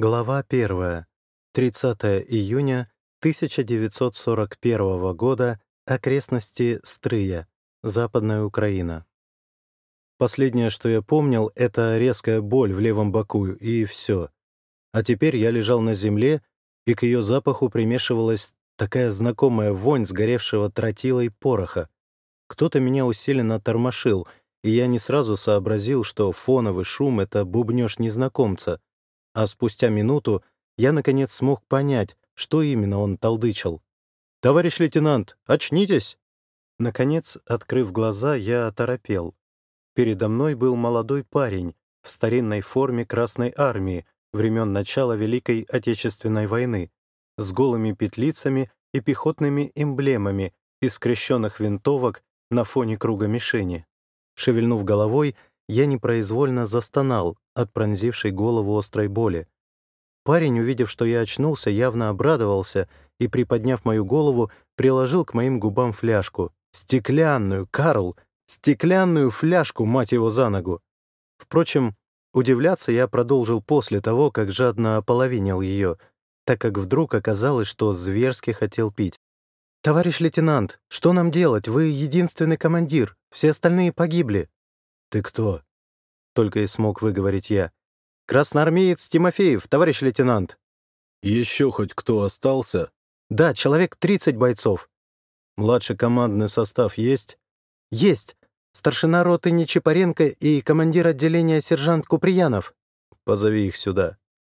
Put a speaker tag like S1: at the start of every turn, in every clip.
S1: Глава 1. 30 июня 1941 года. Окрестности Стрыя, Западная Украина. Последнее, что я помнил, это резкая боль в левом боку, и все. А теперь я лежал на земле, и к ее запаху примешивалась такая знакомая вонь сгоревшего тротила пороха. Кто-то меня усиленно тормошил, и я не сразу сообразил, что фоновый шум — это бубнёж незнакомца — а спустя минуту я, наконец, смог понять, что именно он толдычил. «Товарищ лейтенант, очнитесь!» Наконец, открыв глаза, я оторопел. Передо мной был молодой парень в старинной форме Красной Армии времен начала Великой Отечественной войны, с голыми петлицами и пехотными эмблемами из скрещенных винтовок на фоне круга мишени. Шевельнув головой, я непроизвольно застонал от пронзившей голову острой боли. Парень, увидев, что я очнулся, явно обрадовался и, приподняв мою голову, приложил к моим губам фляжку. Стеклянную, Карл! Стеклянную фляжку, мать его, за ногу! Впрочем, удивляться я продолжил после того, как жадно ополовинил ее, так как вдруг оказалось, что зверски хотел пить. «Товарищ лейтенант, что нам делать? Вы единственный командир, все остальные погибли». «Ты кто?» — только и смог выговорить я. «Красноармеец Тимофеев, товарищ лейтенант».
S2: «Еще хоть кто остался?»
S1: «Да, человек 30 бойцов».
S2: «Младший командный состав есть?»
S1: «Есть. Старшина роты Нечипаренко и командир отделения сержант Куприянов».
S2: «Позови их сюда».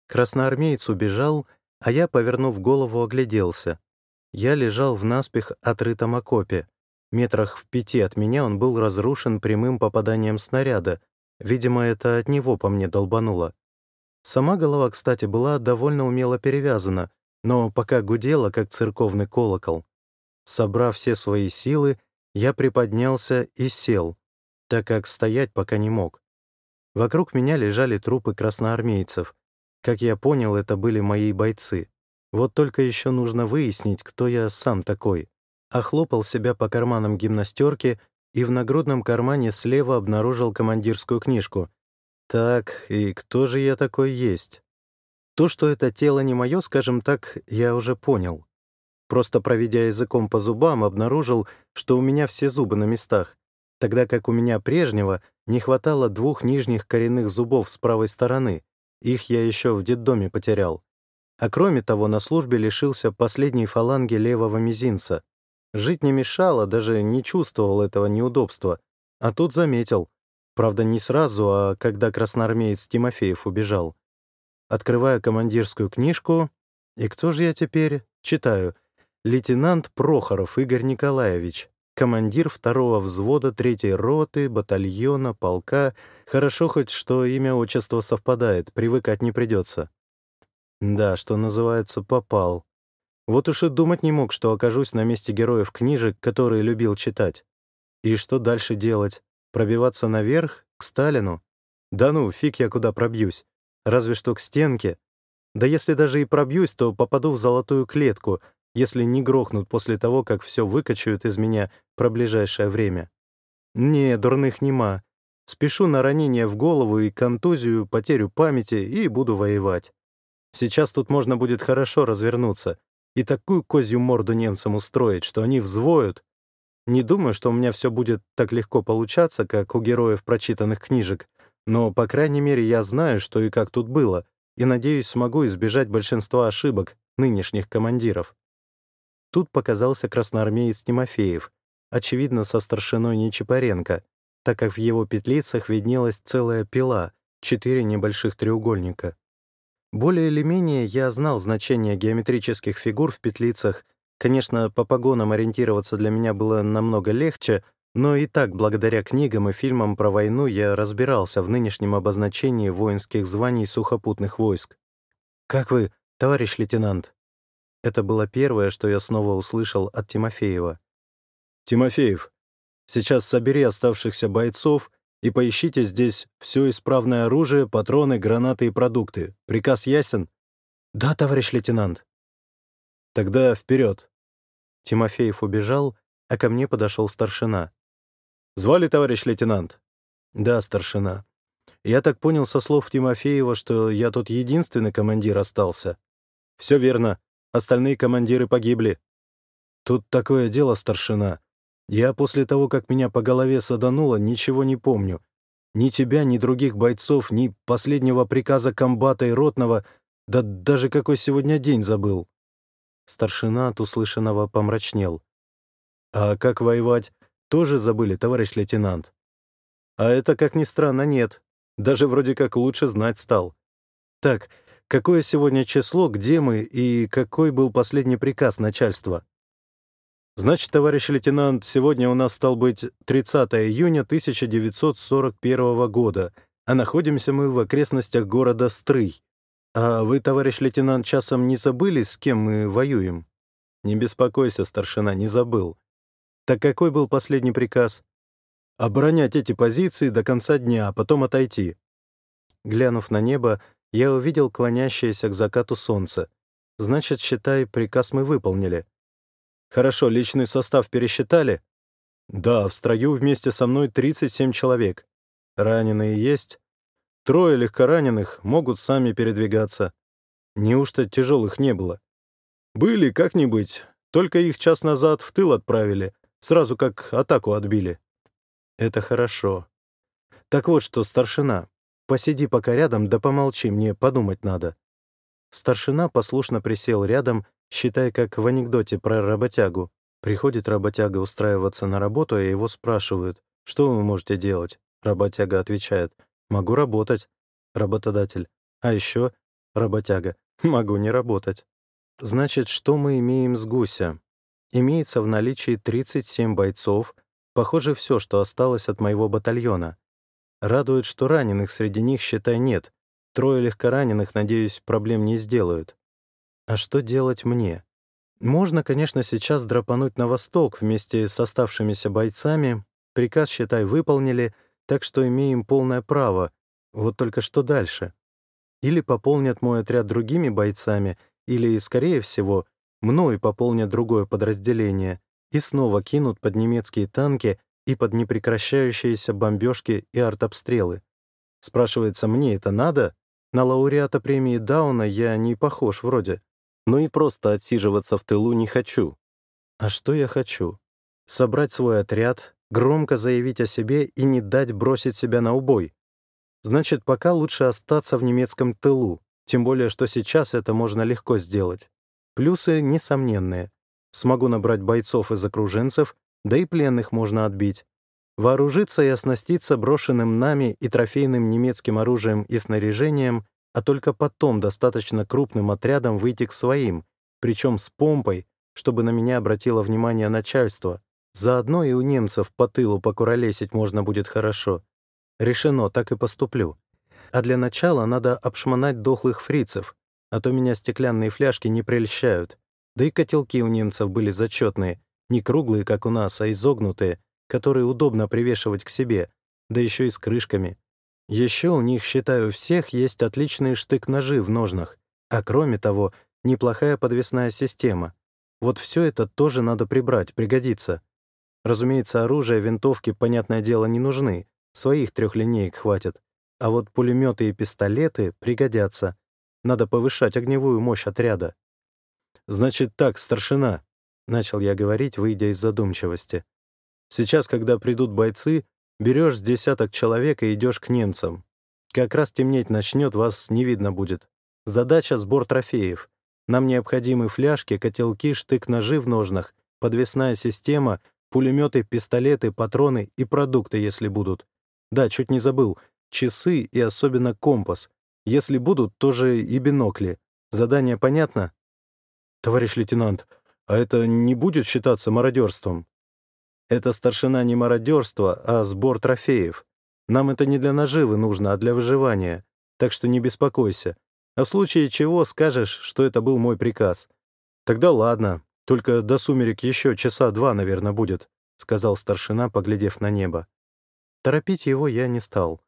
S1: Красноармеец убежал, а я, повернув голову, огляделся. Я лежал в наспех отрытом окопе. Метрах в пяти от меня он был разрушен прямым попаданием снаряда. Видимо, это от него по мне долбануло. Сама голова, кстати, была довольно умело перевязана, но пока гудела, как церковный колокол. Собрав все свои силы, я приподнялся и сел, так как стоять пока не мог. Вокруг меня лежали трупы красноармейцев. Как я понял, это были мои бойцы. Вот только еще нужно выяснить, кто я сам такой охлопал себя по карманам гимнастерки и в нагрудном кармане слева обнаружил командирскую книжку. Так, и кто же я такой есть? То, что это тело не мое, скажем так, я уже понял. Просто проведя языком по зубам, обнаружил, что у меня все зубы на местах, тогда как у меня прежнего не хватало двух нижних коренных зубов с правой стороны. Их я еще в детдоме потерял. А кроме того, на службе лишился последней фаланги левого мизинца. Жить не мешало, даже не чувствовал этого неудобства. А тут заметил. Правда, не сразу, а когда красноармеец Тимофеев убежал. Открываю командирскую книжку, и кто же я теперь? Читаю. Лейтенант Прохоров Игорь Николаевич, командир второго взвода третьей роты, батальона, полка. Хорошо хоть, что имя отчество совпадает, привыкать не придется. Да, что называется, попал. Вот уж и думать не мог, что окажусь на месте героев книжек, которые любил читать. И что дальше делать? Пробиваться наверх? К Сталину? Да ну, фиг я куда пробьюсь. Разве что к стенке. Да если даже и пробьюсь, то попаду в золотую клетку, если не грохнут после того, как все выкачают из меня про ближайшее время. Не, дурных нема. Спешу на ранение в голову и контузию, потерю памяти и буду воевать. Сейчас тут можно будет хорошо развернуться, и такую козью морду немцам устроить, что они взвоют. Не думаю, что у меня все будет так легко получаться, как у героев прочитанных книжек, но, по крайней мере, я знаю, что и как тут было, и, надеюсь, смогу избежать большинства ошибок нынешних командиров. Тут показался красноармеец Тимофеев, очевидно, со старшиной Нечипаренко, так как в его петлицах виднелась целая пила, четыре небольших треугольника. Более или менее я знал значение геометрических фигур в петлицах. Конечно, по погонам ориентироваться для меня было намного легче, но и так, благодаря книгам и фильмам про войну, я разбирался в нынешнем обозначении воинских званий сухопутных войск. «Как вы, товарищ лейтенант?» Это было первое, что я снова услышал от Тимофеева.
S2: «Тимофеев, сейчас собери оставшихся бойцов и поищите здесь все исправное оружие, патроны, гранаты и продукты. Приказ ясен?»
S1: «Да, товарищ лейтенант».
S2: «Тогда вперед.
S1: Тимофеев убежал, а ко мне подошел старшина.
S2: «Звали товарищ лейтенант?»
S1: «Да, старшина».
S2: Я так понял со слов Тимофеева, что я тут единственный командир остался. Все верно. Остальные командиры погибли. Тут такое дело, старшина. Я после того, как меня по голове садануло, ничего не помню. Ни тебя, ни других бойцов, ни последнего приказа комбата и ротного, да даже какой сегодня день забыл.
S1: Старшина от услышанного помрачнел.
S2: «А как воевать, тоже забыли, товарищ лейтенант?» «А это, как ни странно, нет. Даже вроде как лучше знать стал. Так, какое сегодня число, где мы и какой был последний приказ начальства?» «Значит, товарищ лейтенант, сегодня у нас стал быть 30 июня 1941 года, а находимся мы в окрестностях города Стрый. А вы, товарищ лейтенант, часом не забыли, с кем мы воюем?» «Не беспокойся, старшина, не забыл. Так какой был последний приказ? Оборонять эти позиции до конца дня, а потом отойти.
S1: Глянув на небо, я увидел клонящееся к закату солнце. Значит, считай, приказ мы выполнили.
S2: Хорошо, личный состав пересчитали? Да, в строю вместе со мной 37 человек. Раненые есть? Трое легкораненых могут сами передвигаться. Неужто тяжелых не было? Были, как-нибудь, только их час назад в тыл отправили. Сразу как атаку отбили.
S1: Это хорошо. Так вот что, старшина, посиди пока рядом, да помолчи, мне подумать надо. Старшина послушно присел рядом, считая, как в анекдоте про работягу. Приходит работяга устраиваться на работу, а его спрашивают, что вы можете делать? Работяга отвечает, могу работать. Работодатель, а еще работяга, могу не работать. Значит, что мы имеем с гуся? Имеется в наличии 37 бойцов, похоже, все, что осталось от моего батальона. Радует, что раненых среди них, считай, нет. Трое легкораненых, надеюсь, проблем не сделают. А что делать мне? Можно, конечно, сейчас драпануть на восток вместе с оставшимися бойцами. Приказ, считай, выполнили, так что имеем полное право. Вот только что дальше? Или пополнят мой отряд другими бойцами, или, скорее всего, Мной пополнят другое подразделение и снова кинут под немецкие танки и под непрекращающиеся бомбежки и артобстрелы. Спрашивается, мне это надо? На лауреата премии Дауна я не похож вроде. Но и просто отсиживаться в тылу не хочу. А что я хочу? Собрать свой отряд, громко заявить о себе и не дать бросить себя на убой. Значит, пока лучше остаться в немецком тылу, тем более, что сейчас это можно легко сделать. Плюсы несомненные. Смогу набрать бойцов из окруженцев, да и пленных можно отбить. Вооружиться и оснаститься брошенным нами и трофейным немецким оружием и снаряжением, а только потом достаточно крупным отрядом выйти к своим, причем с помпой, чтобы на меня обратило внимание начальство. Заодно и у немцев по тылу покуролесить можно будет хорошо. Решено, так и поступлю. А для начала надо обшмонать дохлых фрицев, а то меня стеклянные фляжки не прельщают. Да и котелки у немцев были зачетные, не круглые, как у нас, а изогнутые, которые удобно привешивать к себе, да еще и с крышками. Еще у них, считаю, всех есть отличные штык-ножи в ножнах, а кроме того, неплохая подвесная система. Вот все это тоже надо прибрать, пригодится. Разумеется, оружие, винтовки, понятное дело, не нужны, своих трех линеек хватит. А вот пулеметы и пистолеты пригодятся. Надо повышать огневую мощь отряда. «Значит так, старшина», — начал я говорить, выйдя из задумчивости. «Сейчас, когда придут бойцы, берешь десяток человек и идешь к немцам. Как раз темнеть начнет, вас не видно будет. Задача — сбор трофеев. Нам необходимы фляжки, котелки, штык-ножи в ножнах, подвесная система, пулеметы, пистолеты, патроны и продукты, если будут. Да, чуть не забыл, часы и особенно компас. Если будут, тоже и бинокли. Задание понятно? Товарищ лейтенант, а это не будет считаться мародерством? Это старшина не мародерство, а сбор трофеев. Нам это не для наживы нужно, а для выживания. Так что не беспокойся. А в случае чего скажешь, что это был мой приказ. Тогда ладно, только до сумерек еще часа два, наверное, будет, сказал старшина, поглядев на небо. Торопить его я не стал.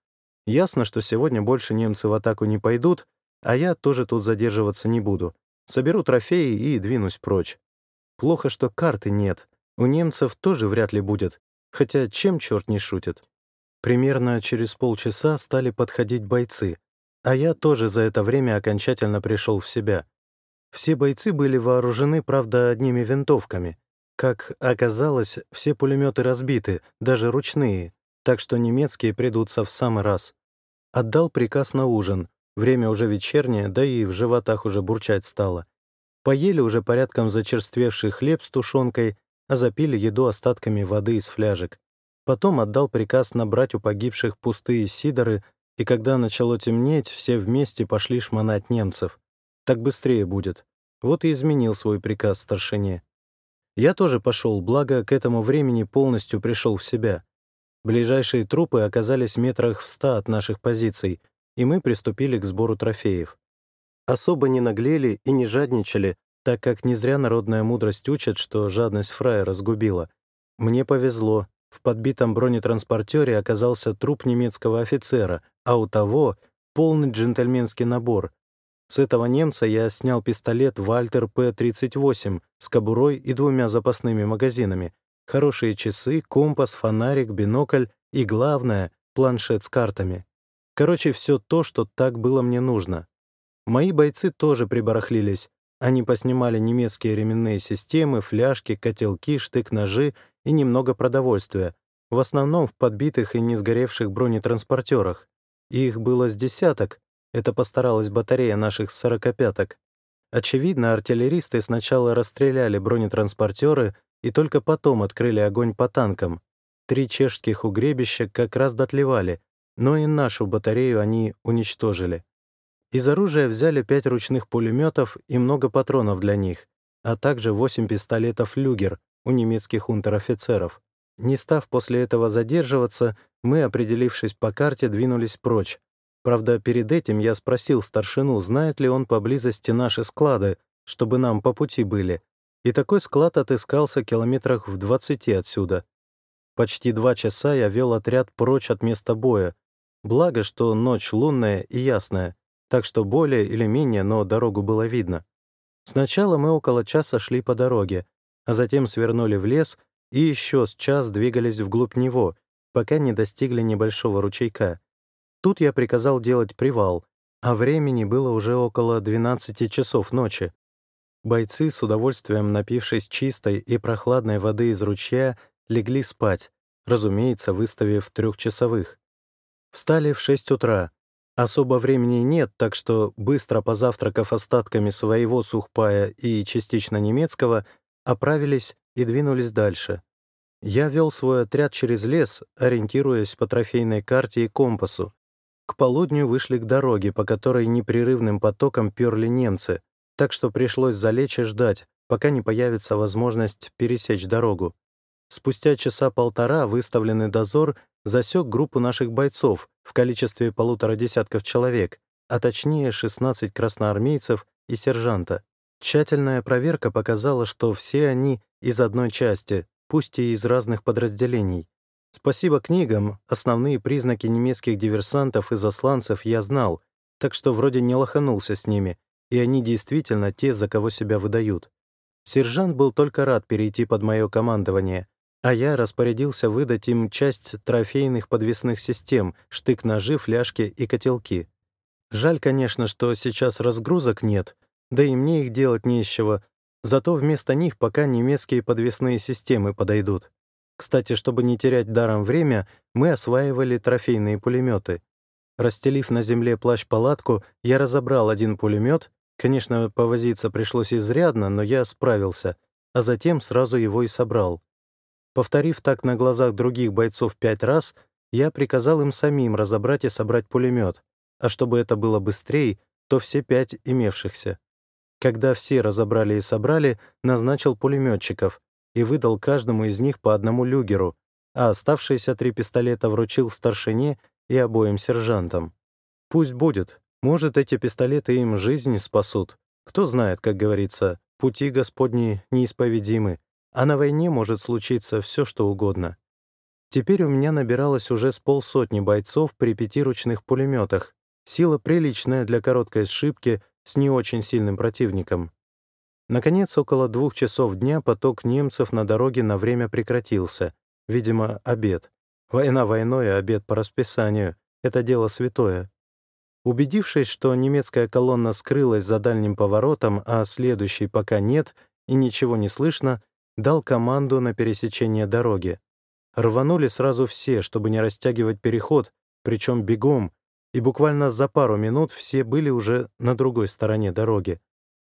S1: Ясно, что сегодня больше немцы в атаку не пойдут, а я тоже тут задерживаться не буду. Соберу трофеи и двинусь прочь. Плохо, что карты нет. У немцев тоже вряд ли будет. Хотя чем черт не шутит? Примерно через полчаса стали подходить бойцы, а я тоже за это время окончательно пришел в себя. Все бойцы были вооружены, правда, одними винтовками. Как оказалось, все пулеметы разбиты, даже ручные, так что немецкие придутся в самый раз. Отдал приказ на ужин. Время уже вечернее, да и в животах уже бурчать стало. Поели уже порядком зачерствевший хлеб с тушенкой, а запили еду остатками воды из фляжек. Потом отдал приказ набрать у погибших пустые сидоры, и когда начало темнеть, все вместе пошли шмонать немцев. Так быстрее будет. Вот и изменил свой приказ старшине. Я тоже пошел, благо к этому времени полностью пришел в себя. Ближайшие трупы оказались метрах в ста от наших позиций, и мы приступили к сбору трофеев. Особо не наглели и не жадничали, так как не зря народная мудрость учит, что жадность фрая разгубила. Мне повезло. В подбитом бронетранспортере оказался труп немецкого офицера, а у того — полный джентльменский набор. С этого немца я снял пистолет «Вальтер П-38» с кобурой и двумя запасными магазинами, хорошие часы, компас, фонарик, бинокль и, главное, планшет с картами. Короче, все то, что так было мне нужно. Мои бойцы тоже прибарахлились. Они поснимали немецкие ременные системы, фляжки, котелки, штык-ножи и немного продовольствия, в основном в подбитых и не сгоревших бронетранспортерах. Их было с десяток, это постаралась батарея наших сорокопяток. Очевидно, артиллеристы сначала расстреляли бронетранспортеры и только потом открыли огонь по танкам. Три чешских угребища как раз дотлевали, но и нашу батарею они уничтожили. Из оружия взяли пять ручных пулеметов и много патронов для них, а также восемь пистолетов «Люгер» у немецких унтер-офицеров. Не став после этого задерживаться, мы, определившись по карте, двинулись прочь. Правда, перед этим я спросил старшину, знает ли он поблизости наши склады, чтобы нам по пути были. И такой склад отыскался километрах в двадцати отсюда. Почти два часа я вел отряд прочь от места боя. Благо, что ночь лунная и ясная, так что более или менее, но дорогу было видно. Сначала мы около часа шли по дороге, а затем свернули в лес и еще с час двигались вглубь него, пока не достигли небольшого ручейка. Тут я приказал делать привал, а времени было уже около 12 часов ночи. Бойцы, с удовольствием напившись чистой и прохладной воды из ручья, легли спать, разумеется, выставив трехчасовых. Встали в 6 утра, Особо времени нет, так что, быстро позавтракав остатками своего сухпая и частично немецкого, оправились и двинулись дальше. Я вел свой отряд через лес, ориентируясь по трофейной карте и компасу. К полудню вышли к дороге, по которой непрерывным потоком перли немцы, так что пришлось залечь и ждать, пока не появится возможность пересечь дорогу. Спустя часа полтора выставленный дозор засек группу наших бойцов в количестве полутора десятков человек, а точнее 16 красноармейцев и сержанта. Тщательная проверка показала, что все они из одной части, пусть и из разных подразделений. Спасибо книгам, основные признаки немецких диверсантов и засланцев я знал, так что вроде не лоханулся с ними, и они действительно те, за кого себя выдают. Сержант был только рад перейти под мое командование, а я распорядился выдать им часть трофейных подвесных систем, штык-ножи, фляжки и котелки. Жаль, конечно, что сейчас разгрузок нет, да и мне их делать не из чего, зато вместо них пока немецкие подвесные системы подойдут. Кстати, чтобы не терять даром время, мы осваивали трофейные пулеметы. Расстелив на земле плащ-палатку, я разобрал один пулемет, конечно, повозиться пришлось изрядно, но я справился, а затем сразу его и собрал. Повторив так на глазах других бойцов пять раз, я приказал им самим разобрать и собрать пулемет, а чтобы это было быстрее, то все пять имевшихся. Когда все разобрали и собрали, назначил пулеметчиков и выдал каждому из них по одному люгеру, а оставшиеся три пистолета вручил старшине и обоим сержантам. Пусть будет, может, эти пистолеты им жизнь спасут. Кто знает, как говорится, пути Господни неисповедимы, а на войне может случиться все, что угодно. Теперь у меня набиралось уже с полсотни бойцов при пятиручных пулеметах. Сила приличная для короткой сшибки с не очень сильным противником. Наконец, около двух часов дня поток немцев на дороге на время прекратился. Видимо, обед. Война войной, а обед по расписанию — это дело святое. Убедившись, что немецкая колонна скрылась за дальним поворотом, а следующей пока нет и ничего не слышно, дал команду на пересечение дороги. Рванули сразу все, чтобы не растягивать переход, причем бегом, и буквально за пару минут все были уже на другой стороне дороги.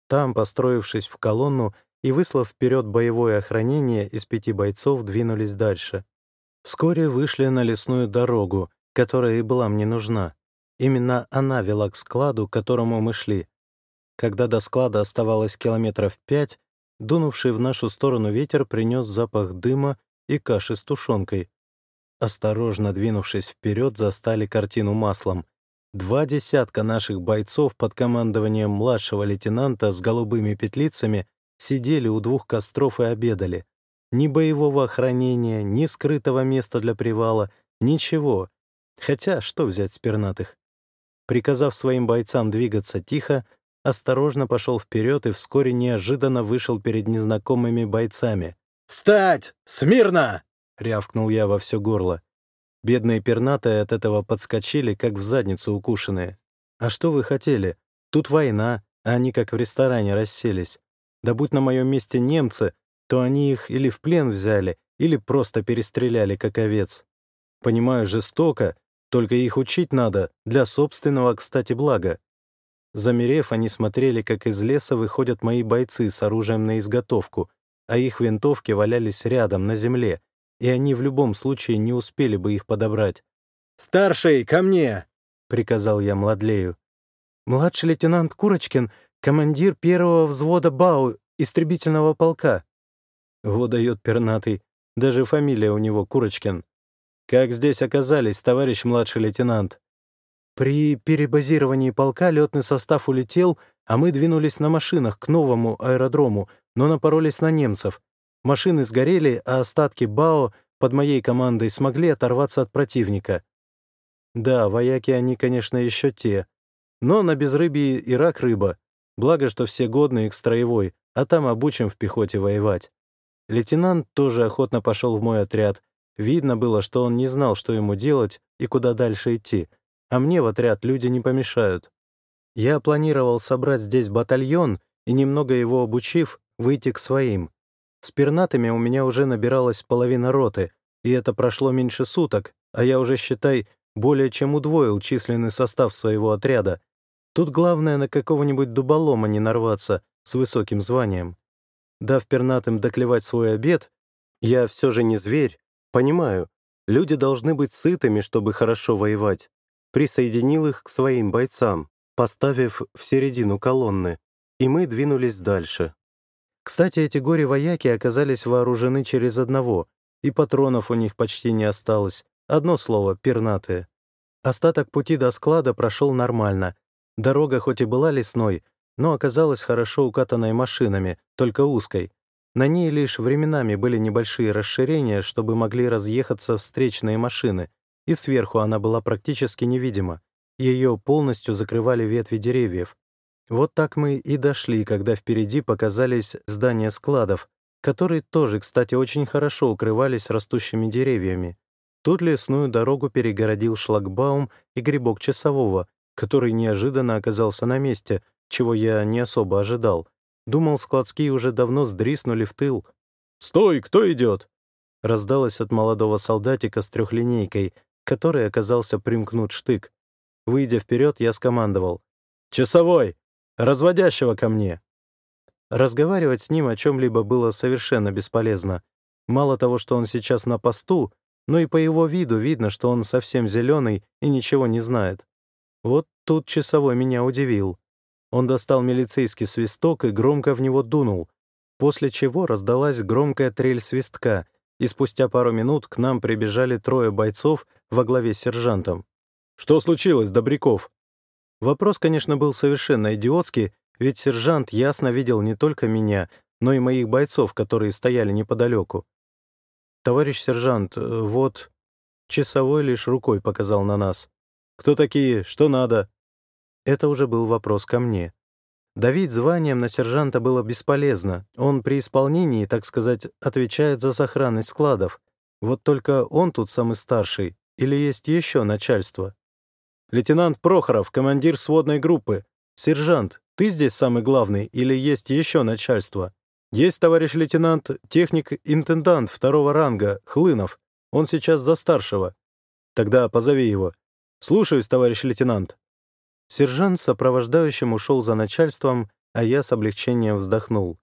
S1: Там, построившись в колонну и выслав вперед боевое охранение, из пяти бойцов двинулись дальше. Вскоре вышли на лесную дорогу, которая и была мне нужна. Именно она вела к складу, к которому мы шли. Когда до склада оставалось километров пять, дунувший в нашу сторону ветер принес запах дыма и каши с тушенкой. Осторожно двинувшись вперед, застали картину маслом. Два десятка наших бойцов под командованием младшего лейтенанта с голубыми петлицами сидели у двух костров и обедали. Ни боевого охранения, ни скрытого места для привала, ничего. Хотя, что взять с пернатых? Приказав своим бойцам двигаться тихо, осторожно пошел вперед и вскоре неожиданно вышел перед незнакомыми бойцами.
S2: «Встать! Смирно!»
S1: — рявкнул я во все горло. Бедные пернатые от этого подскочили, как в задницу укушенные. «А что вы хотели? Тут война, а они как в ресторане расселись. Да будь на моем месте немцы, то они их или в плен взяли, или просто перестреляли, как овец. Понимаю, жестоко, только их учить надо, для собственного, кстати, блага. Замерев, они смотрели, как из леса выходят мои бойцы с оружием на изготовку, а их винтовки валялись рядом, на земле, и они в любом случае не успели бы их подобрать.
S2: «Старший, ко мне!» — приказал я Младлею.
S1: «Младший лейтенант Курочкин, командир первого взвода БАУ, истребительного полка». Вот дает пернатый, даже фамилия у него Курочкин. «Как здесь оказались, товарищ младший лейтенант?» «При перебазировании полка летный состав улетел, а мы двинулись на машинах к новому аэродрому, но напоролись на немцев. Машины сгорели, а остатки БАО под моей командой смогли оторваться от противника. Да, вояки они, конечно, еще те. Но на безрыбье и рак рыба. Благо, что все годные к строевой, а там обучим в пехоте воевать. Лейтенант тоже охотно пошел в мой отряд, Видно было, что он не знал, что ему делать и куда дальше идти, а мне в отряд люди не помешают. Я планировал собрать здесь батальон и, немного его обучив, выйти к своим. С пернатыми у меня уже набиралась половина роты, и это прошло меньше суток, а я уже, считай, более чем удвоил численный состав своего отряда. Тут главное на какого-нибудь дуболома не нарваться с высоким званием. Дав пернатым доклевать свой обед, я все же не зверь, Понимаю, люди должны быть сытыми, чтобы хорошо воевать. Присоединил их к своим бойцам, поставив в середину колонны, и мы двинулись дальше. Кстати, эти горе-вояки оказались вооружены через одного, и патронов у них почти не осталось. Одно слово — пернатые. Остаток пути до склада прошел нормально. Дорога хоть и была лесной, но оказалась хорошо укатанной машинами, только узкой, на ней лишь временами были небольшие расширения, чтобы могли разъехаться встречные машины, и сверху она была практически невидима. Ее полностью закрывали ветви деревьев. Вот так мы и дошли, когда впереди показались здания складов, которые тоже, кстати, очень хорошо укрывались растущими деревьями. Тут лесную дорогу перегородил шлагбаум и грибок часового, который неожиданно оказался на месте, чего я не особо ожидал. Думал, складские уже давно сдриснули в тыл.
S2: «Стой, кто идет?»
S1: Раздалось от молодого солдатика с трехлинейкой, который оказался примкнут штык. Выйдя вперед, я скомандовал.
S2: «Часовой! Разводящего ко мне!»
S1: Разговаривать с ним о чем-либо было совершенно бесполезно. Мало того, что он сейчас на посту, но и по его виду видно, что он совсем зеленый и ничего не знает. Вот тут часовой меня удивил. Он достал милицейский свисток и громко в него дунул, после чего раздалась громкая трель свистка, и спустя пару минут к нам прибежали трое бойцов во главе с сержантом.
S2: «Что случилось, Добряков?»
S1: Вопрос, конечно, был совершенно идиотский, ведь сержант ясно видел не только меня, но и моих бойцов, которые стояли неподалеку. «Товарищ сержант, э, вот...» Часовой лишь рукой показал на нас.
S2: «Кто такие? Что надо?»
S1: Это уже был вопрос ко мне. Давить званием на сержанта было бесполезно. Он при исполнении, так сказать, отвечает за сохранность складов. Вот только он тут самый старший, или есть еще начальство?
S2: Лейтенант Прохоров, командир сводной группы. Сержант, ты здесь самый главный или есть еще начальство? Есть, товарищ лейтенант, техник-интендант второго ранга, Хлынов. Он сейчас за старшего. Тогда позови его. Слушаюсь, товарищ лейтенант.
S1: Сержант сопровождающим ушел за начальством, а я с облегчением вздохнул.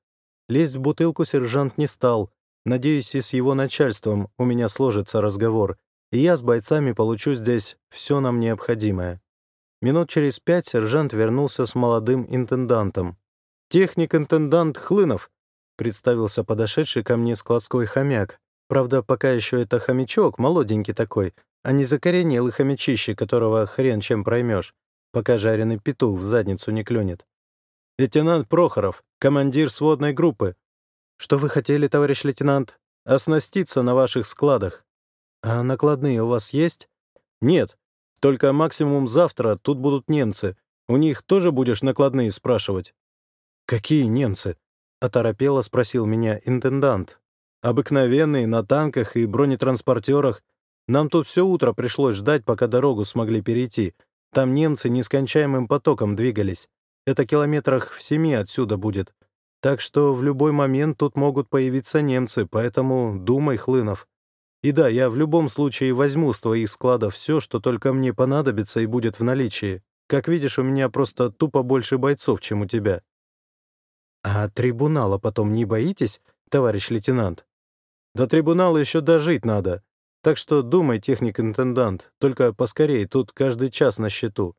S1: Лезть в бутылку сержант не стал. Надеюсь, и с его начальством у меня сложится разговор, и я с бойцами получу здесь все нам необходимое. Минут через пять сержант вернулся с молодым интендантом. «Техник-интендант Хлынов», — представился подошедший ко мне складской хомяк. Правда, пока еще это хомячок, молоденький такой, а не закоренелый хомячище, которого хрен чем проймешь, пока жареный петух в задницу не клюнет.
S2: «Лейтенант Прохоров, командир сводной группы».
S1: «Что вы хотели, товарищ лейтенант?»
S2: «Оснаститься на ваших складах».
S1: «А накладные у вас есть?»
S2: «Нет. Только максимум завтра тут будут немцы. У них тоже будешь накладные спрашивать?»
S1: «Какие немцы?» — оторопело спросил меня интендант.
S2: «Обыкновенные, на танках и бронетранспортерах. Нам тут все утро пришлось ждать, пока дорогу смогли перейти. Там немцы нескончаемым потоком двигались. Это километрах в семи отсюда будет. Так что в любой момент тут могут появиться немцы, поэтому думай, Хлынов. И да, я в любом случае возьму с твоих складов все, что только мне понадобится и будет в наличии. Как видишь, у меня просто тупо больше бойцов, чем у тебя».
S1: «А трибунала потом не боитесь, товарищ лейтенант?»
S2: «До трибунала еще дожить надо. Так что думай, техник-интендант, только поскорей, тут каждый час на счету».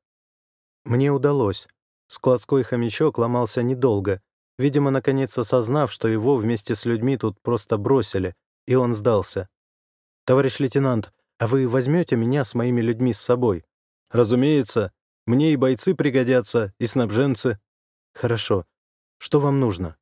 S1: Мне удалось. Складской хомячок ломался недолго, видимо, наконец осознав, что его вместе с людьми тут просто бросили, и он сдался. «Товарищ лейтенант, а вы возьмете меня с моими людьми с собой?»
S2: «Разумеется. Мне и бойцы пригодятся, и снабженцы».
S1: «Хорошо. Что вам нужно?»